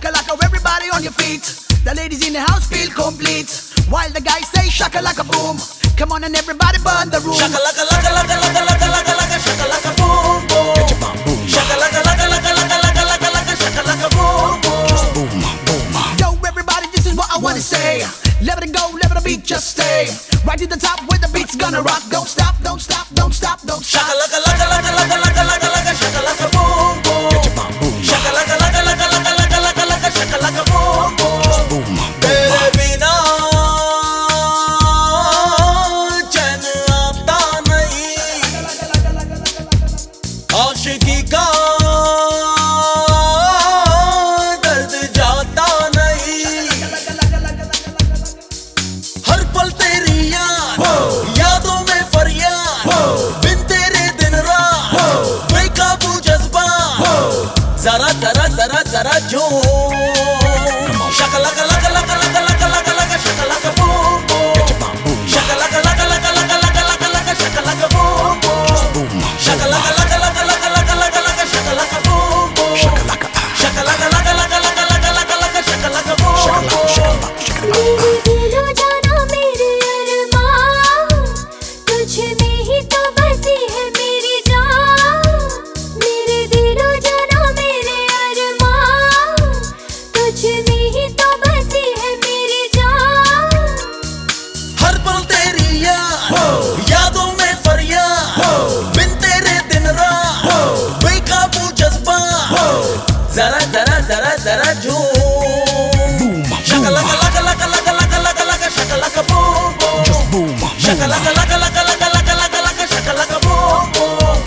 shakalaka, everybody on your feet. The ladies in the house feel complete. While the guys say shakalaka boom. Come on and everybody burn the room. Shakalaka laka laka laka laka laka laka shakalaka boom boom. Get your bomb boom. Shakalaka laka laka laka laka laka laka shakalaka boom boom. Just boom, boom. Yo, everybody, this is what I wanna say. Let it go, let the beat just stay. Right to the top where the beat's gonna rock. Don't stop, don't stop, don't stop, don't stop. जरा जरा जरा जरा जो जरा जरा झूम Boom, Shakalaka boom. Luck luck luck luck luck luck Shakalaka boom boom Just boom, boom. Shakalaka luck luck luck luck luck luck Shakalaka boom boom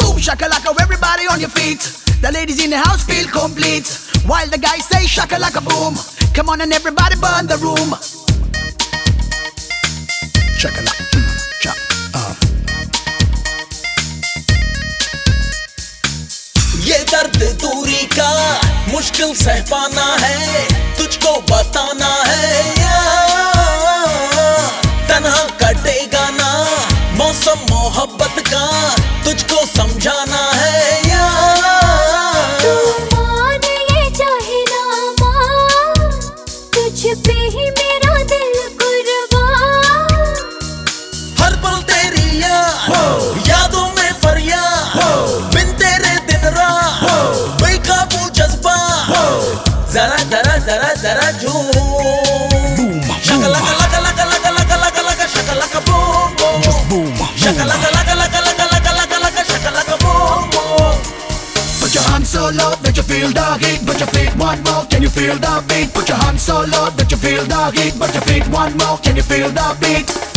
Boom shakalaka, everybody on your feet. The ladies in the house feel complete. While the guys say shakalaka boom. Come on and everybody burn the room. Shakalaka, mm, cha, ah. ये दर्द दूरी का मुश्किल सह पाना है तुझको बताना है। zara zara zara zara boom shaka laka laka laka laka laka laka laka shaka laka boom boom. Just boom shaka laka laka laka laka laka laka laka shaka laka boom boom. Put your hands so low that you feel the heat. Put your feet one more, can you feel the beat? Put your hands so low that you feel the heat. Put your feet one more, can you feel the beat?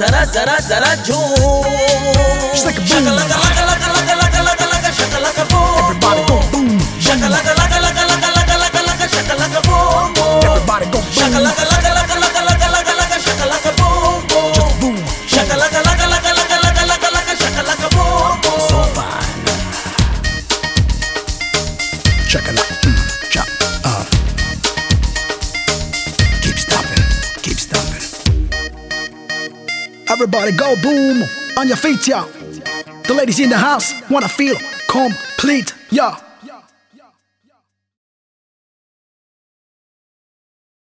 zara zara zara jump. Shaka laka laka laka laka laka laka laka shaka laka boom. Everybody go boom. Shaka laka laka laka laka laka laka laka shaka laka boom. Everybody go. Shaka laka laka laka laka laka laka laka shaka laka boom boom. Shaka laka laka laka laka laka laka laka shaka laka boom. So fine. Shaka laka. Everybody go boom on your feet, y'all. The ladies in the house wanna feel complete, yeah.